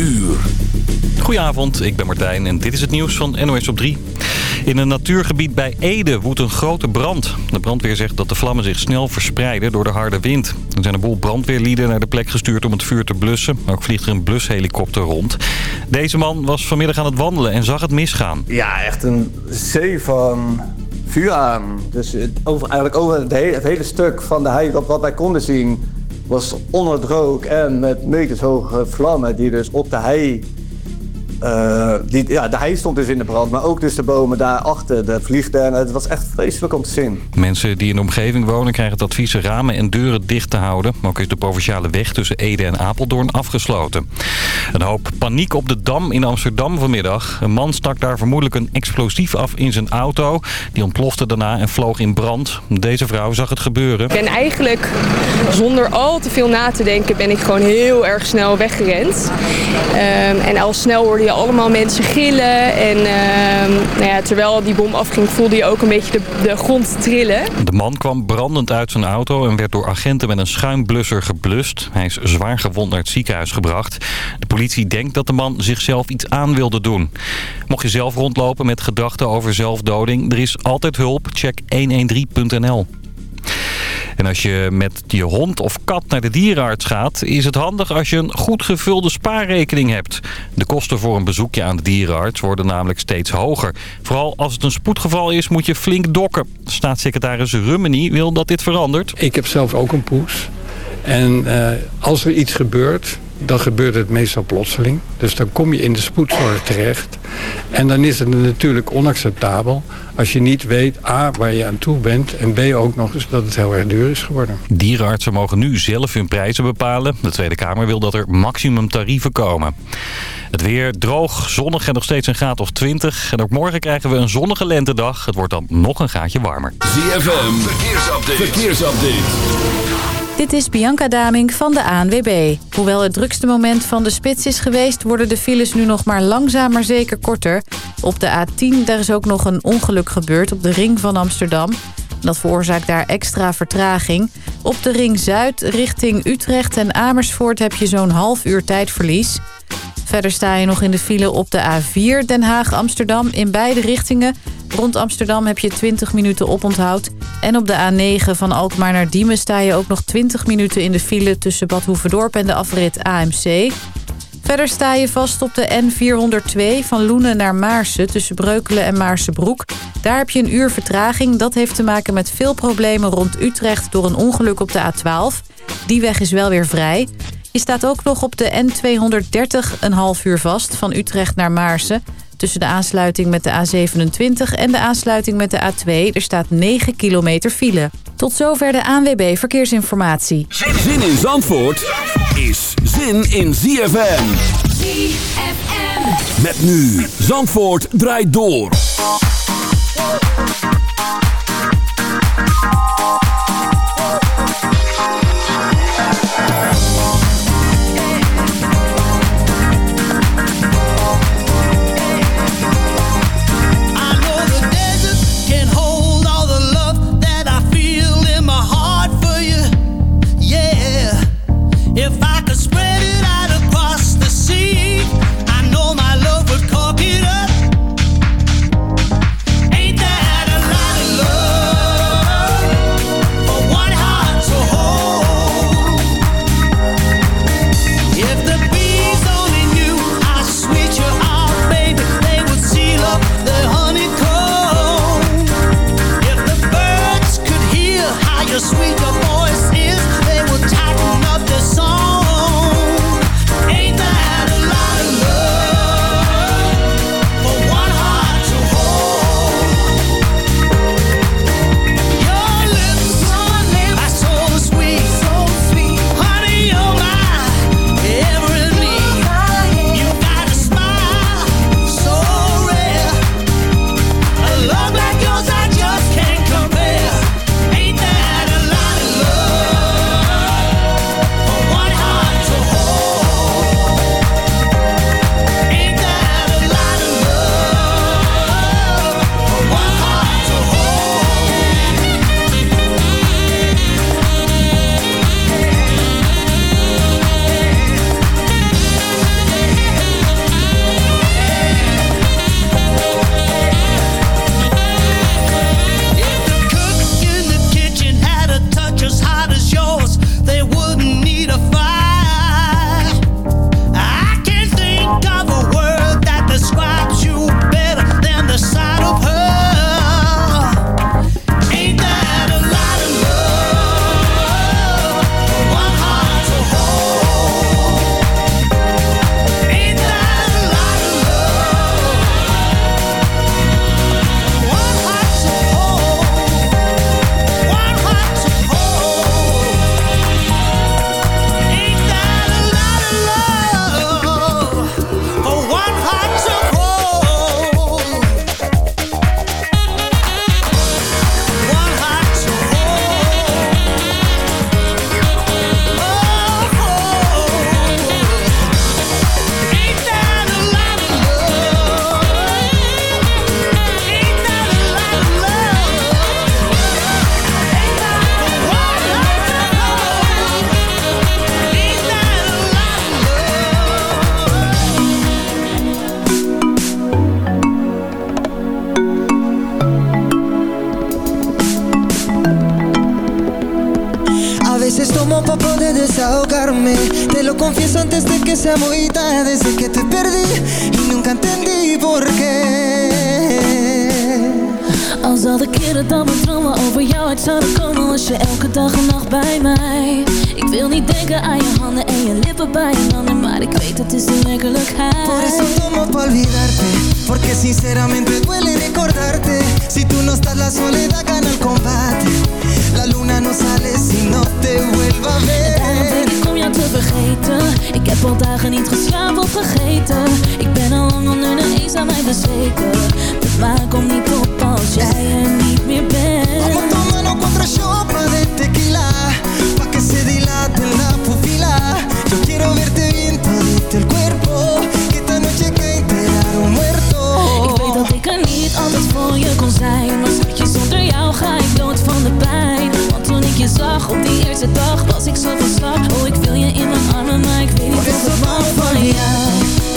uur. Goedenavond, ik ben Martijn en dit is het nieuws van NOS op 3. In een natuurgebied bij Ede woedt een grote brand. De brandweer zegt dat de vlammen zich snel verspreiden door de harde wind. Er zijn een boel brandweerlieden naar de plek gestuurd om het vuur te blussen. Ook vliegt er een blushelikopter rond. Deze man was vanmiddag aan het wandelen en zag het misgaan. Ja, echt een zee van vuur aan. Dus het, over, eigenlijk over het hele, het hele stuk van de hei wat, wat wij konden zien... was onder en met metershoge vlammen die dus op de hei uh, die, ja, de hei stond dus in de brand, maar ook dus de bomen daarachter, de vliegtuigen. Het was echt vreselijk om te zien. Mensen die in de omgeving wonen krijgen het advies ramen en deuren dicht te houden. Ook is de provinciale weg tussen Ede en Apeldoorn afgesloten. Een hoop paniek op de Dam in Amsterdam vanmiddag. Een man stak daar vermoedelijk een explosief af in zijn auto. Die ontplofte daarna en vloog in brand. Deze vrouw zag het gebeuren. Ik ben eigenlijk zonder al te veel na te denken ben ik gewoon heel erg snel weggerend. Um, en al snel hoorde je allemaal mensen gillen. En uh, nou ja, terwijl die bom afging voelde je ook een beetje de, de grond trillen. De man kwam brandend uit zijn auto en werd door agenten met een schuimblusser geblust. Hij is zwaar gewond naar het ziekenhuis gebracht. De politie denkt dat de man zichzelf iets aan wilde doen. Mocht je zelf rondlopen met gedachten over zelfdoding, er is altijd hulp. Check 113.nl. En als je met je hond of kat naar de dierenarts gaat... is het handig als je een goed gevulde spaarrekening hebt. De kosten voor een bezoekje aan de dierenarts worden namelijk steeds hoger. Vooral als het een spoedgeval is, moet je flink dokken. Staatssecretaris Rummeny wil dat dit verandert. Ik heb zelf ook een poes. En uh, als er iets gebeurt, dan gebeurt het meestal plotseling. Dus dan kom je in de spoedzorg terecht. En dan is het natuurlijk onacceptabel als je niet weet A, waar je aan toe bent... en B, ook nog eens dat het heel erg duur is geworden. Dierenartsen mogen nu zelf hun prijzen bepalen. De Tweede Kamer wil dat er maximumtarieven komen. Het weer droog, zonnig en nog steeds een graad of 20. En ook morgen krijgen we een zonnige lentedag. Het wordt dan nog een gaatje warmer. ZFM, verkeersupdate. verkeersupdate. Dit is Bianca Daming van de ANWB. Hoewel het drukste moment van de spits is geweest... worden de files nu nog maar langzaam maar zeker korter. Op de A10 daar is ook nog een ongeluk gebeurd op de ring van Amsterdam. Dat veroorzaakt daar extra vertraging. Op de ring Zuid richting Utrecht en Amersfoort heb je zo'n half uur tijdverlies... Verder sta je nog in de file op de A4 Den Haag-Amsterdam in beide richtingen. Rond Amsterdam heb je 20 minuten oponthoud. En op de A9 van Alkmaar naar Diemen sta je ook nog 20 minuten in de file... tussen Bad Hoeverdorp en de afrit AMC. Verder sta je vast op de N402 van Loenen naar Maarsen... tussen Breukelen en Maarsebroek. Daar heb je een uur vertraging. Dat heeft te maken met veel problemen rond Utrecht... door een ongeluk op de A12. Die weg is wel weer vrij. Je staat ook nog op de N230 een half uur vast van Utrecht naar Maarsen. Tussen de aansluiting met de A27 en de aansluiting met de A2. Er staat 9 kilometer file. Tot zover de ANWB Verkeersinformatie. Zin in Zandvoort is zin in ZFM. ZFM. Met nu Zandvoort draait door.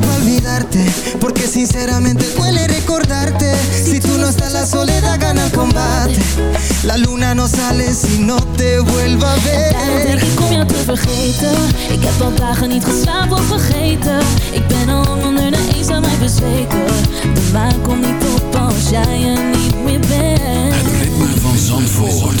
eso como pa' olvidarte Porque sinceramente duele recordarte. Si tú no estás la soledad gana el combate. La luna no sale si no te vuelva a Daarom denk ver ik om jou te vergeten. Ik heb al dagen niet geslapen of vergeten. Ik ben al lang onder de mij bezweken. De maan komt niet op als jij er niet meer bent. Het ritme van Zandvoort.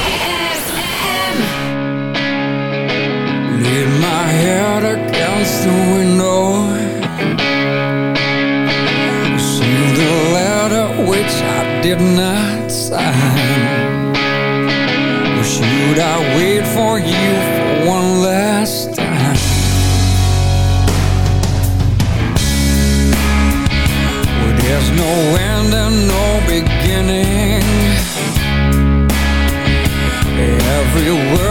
Lean my head against the window. Letter which I did not sign. Should I wait for you for one last time? There's no end and no beginning. Every word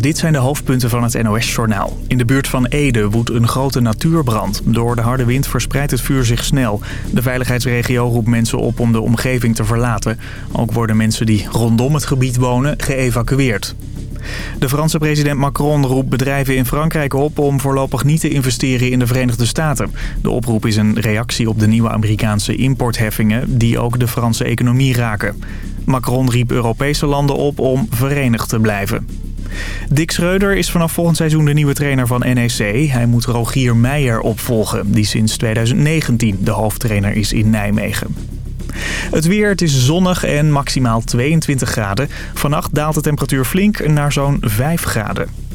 Dit zijn de hoofdpunten van het NOS-journaal. In de buurt van Ede woedt een grote natuurbrand. Door de harde wind verspreidt het vuur zich snel. De veiligheidsregio roept mensen op om de omgeving te verlaten. Ook worden mensen die rondom het gebied wonen geëvacueerd. De Franse president Macron roept bedrijven in Frankrijk op om voorlopig niet te investeren in de Verenigde Staten. De oproep is een reactie op de nieuwe Amerikaanse importheffingen die ook de Franse economie raken. Macron riep Europese landen op om verenigd te blijven. Dick Schreuder is vanaf volgend seizoen de nieuwe trainer van NEC. Hij moet Rogier Meijer opvolgen, die sinds 2019 de hoofdtrainer is in Nijmegen. Het weer, het is zonnig en maximaal 22 graden. Vannacht daalt de temperatuur flink naar zo'n 5 graden.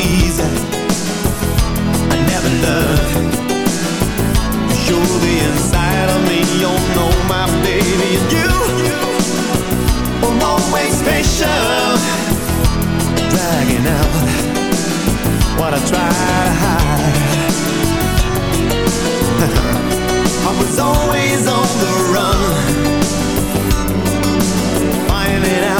easy. I never You're the inside of me You know my baby And you always patient Dragging out What I to hide. I was always on the run. Finding out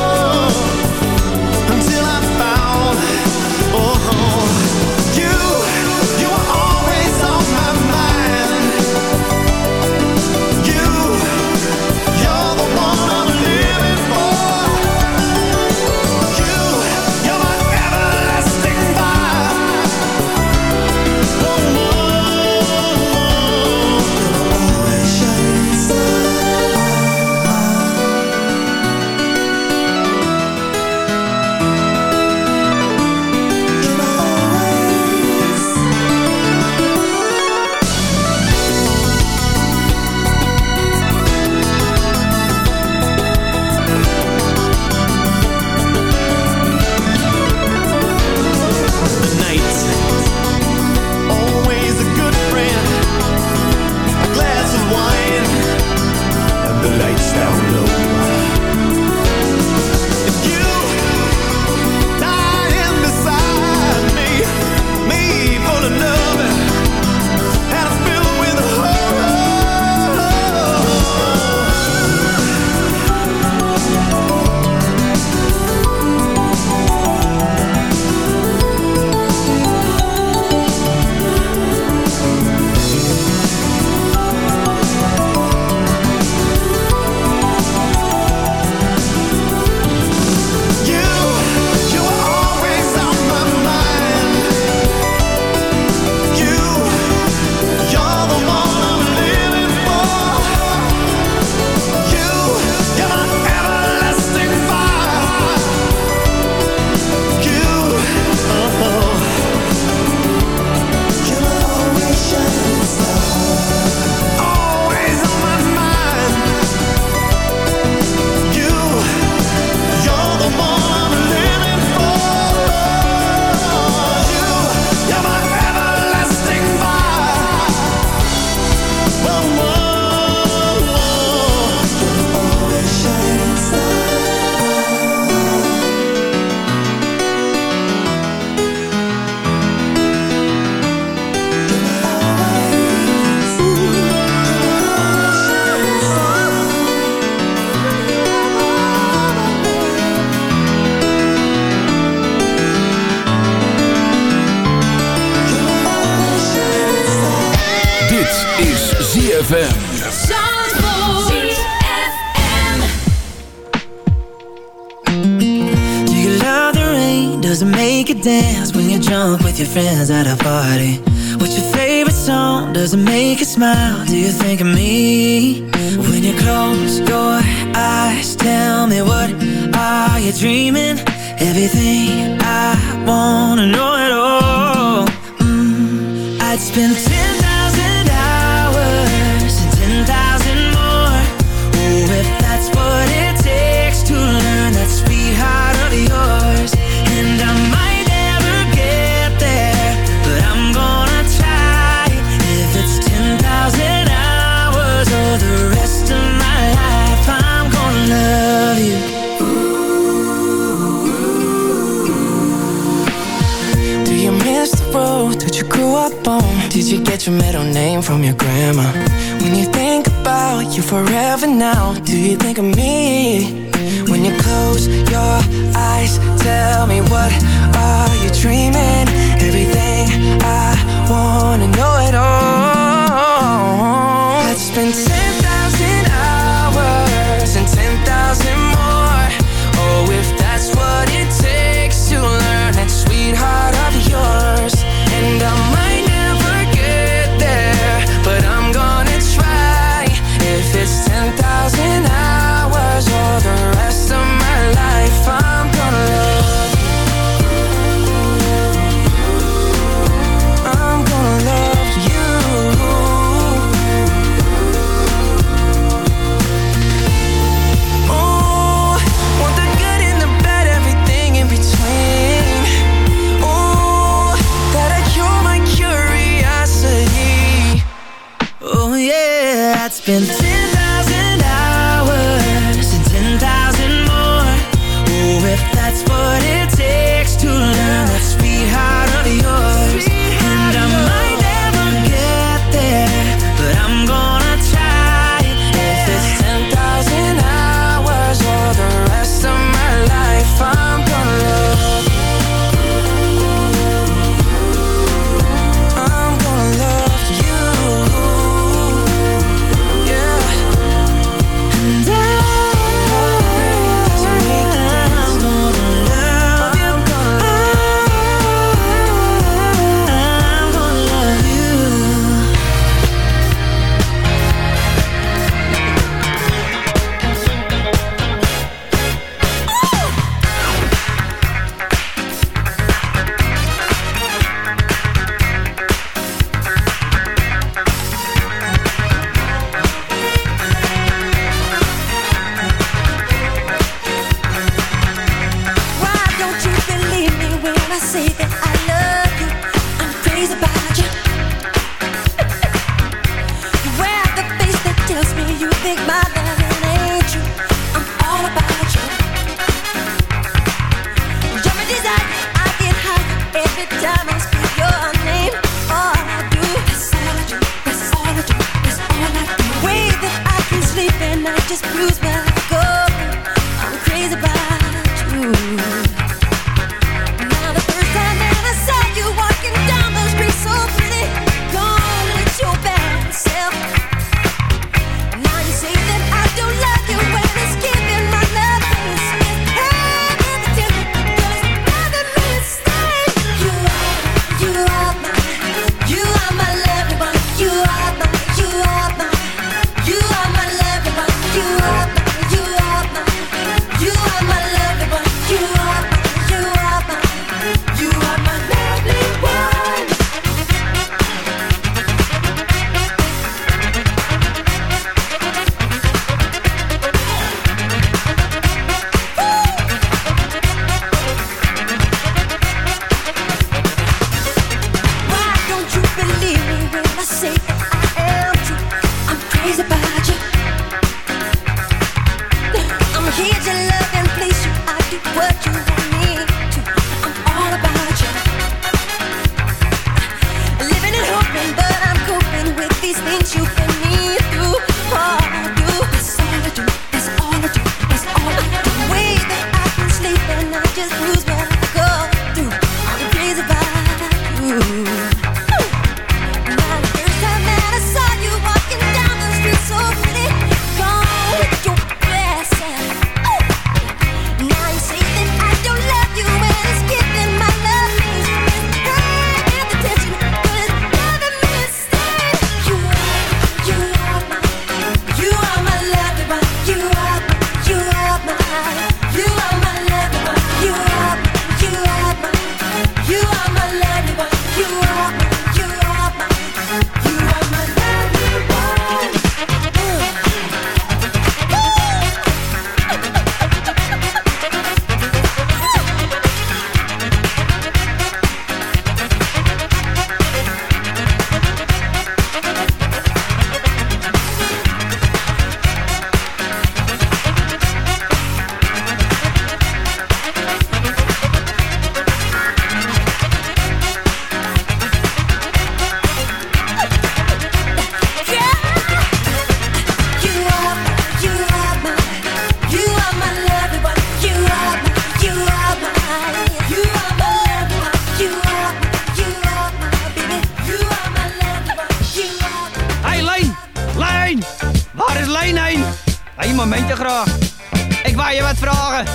Ik wou je wat vragen.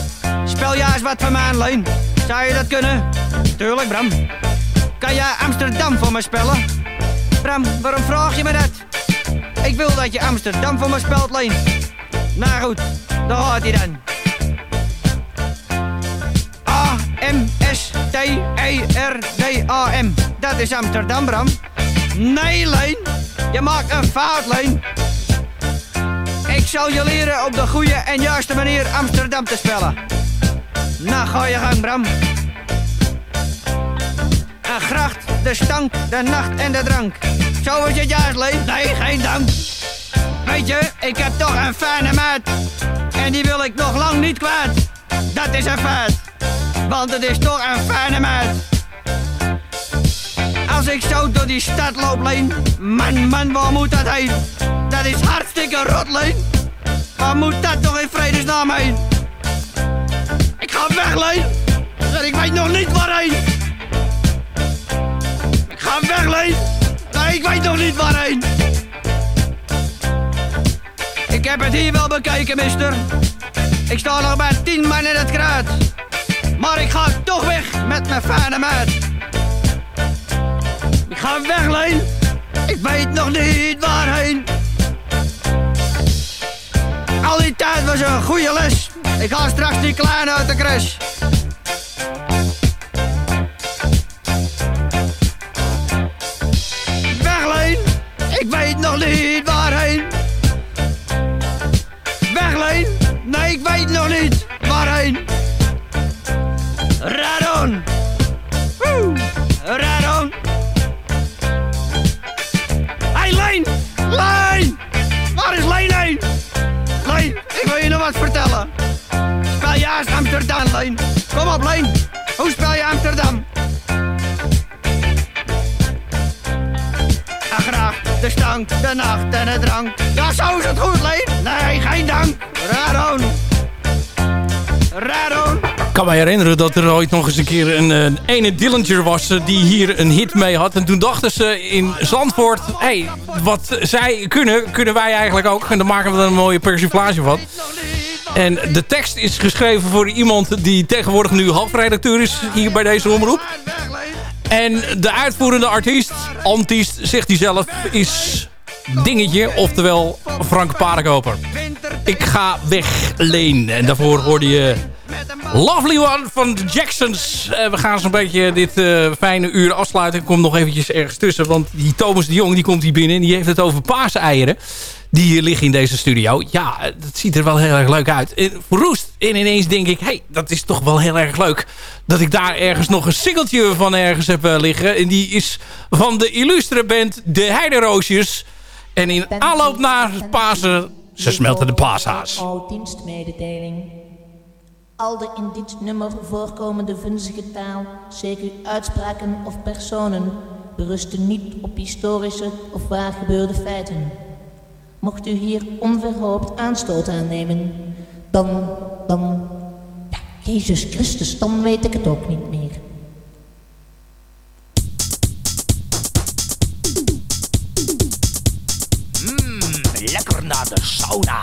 Spel jij eens wat voor mij Leen? Zou je dat kunnen? Tuurlijk, Bram. Kan jij Amsterdam voor me spellen? Bram, waarom vraag je me dat? Ik wil dat je Amsterdam voor me spelt, Leen. Nou goed, daar gaat hij dan. A-M-S-T-E-R-D-A-M. Dat is Amsterdam, Bram. Nee, Leen. Je maakt een fout, Leen. Ik zal je leren op de goede en juiste manier Amsterdam te spellen. Nou, ga je gang, Bram. Een gracht, de stank, de nacht en de drank. Zo is het juist. Nee, geen dank. Weet je, ik heb toch een fijne maat. En die wil ik nog lang niet kwijt. Dat is een feit. Want het is toch een fijne maat. Als ik zo door die stad loop, Leen. Man, man, waar moet dat heen? Dat is hartstikke rot, Leen. Waar moet dat toch in vredesnaam heen? Ik ga weg, Leen. En ik weet nog niet waarheen. Ik ga weg, Leen. Ik weet nog niet waarheen. Ik heb het hier wel bekeken, mister. Ik sta nog bij tien man in het kruid. Maar ik ga toch weg met mijn fijne maat. Ik ga weg, Leen. Ik weet nog niet waarheen. Al die tijd was een goede les. Ik ga straks die kleine uit de crash. Weg. Ik weet nog niet waarheen. Weg. Nee, ik weet nog niet waarheen. Juist Amsterdam, Leen. Kom op, Leen. Hoe spel je Amsterdam? Ah, graag de stank, de nacht en de drank. Ja, zo is het goed, Leen. Nee, geen dank. Radon. Radon. Ik kan me herinneren dat er ooit nog eens een keer een, ene Dillinger was eh, die hier een hit mee had. En toen dachten ze in Zandvoort, hé, hey, wat zij kunnen, kunnen wij eigenlijk ook. En dan maken we er een mooie persiflage van. En de tekst is geschreven voor iemand die tegenwoordig nu hoofdredacteur is hier bij deze omroep. En de uitvoerende artiest, antiest, zegt hij zelf, is Dingetje, oftewel Frank Paardenkoper. Ik ga weg, Leen. En daarvoor hoorde je Lovely One van de Jacksons. Eh, we gaan zo'n beetje dit eh, fijne uur afsluiten. Ik kom nog eventjes ergens tussen, want die Thomas de Jong die komt hier binnen... en die heeft het over paaseieren die hier liggen in deze studio. Ja, dat ziet er wel heel erg leuk uit. En verroest. En ineens denk ik, hey, dat is toch wel heel erg leuk... dat ik daar ergens nog een singeltje van ergens heb eh, liggen. En die is van de illustre band De Heideroosjes. En in aanloop naar Pasen, ze smelten de paashaas. Al dienstmededeling. Al de in dit nummer voorkomende vunzige taal, zeker uitspraken of personen, berusten niet op historische of waar gebeurde feiten. Mocht u hier onverhoopt aanstoot aan nemen, dan, dan, ja, Jezus Christus, dan weet ik het ook niet meer. Mmm, lekker naar de sauna.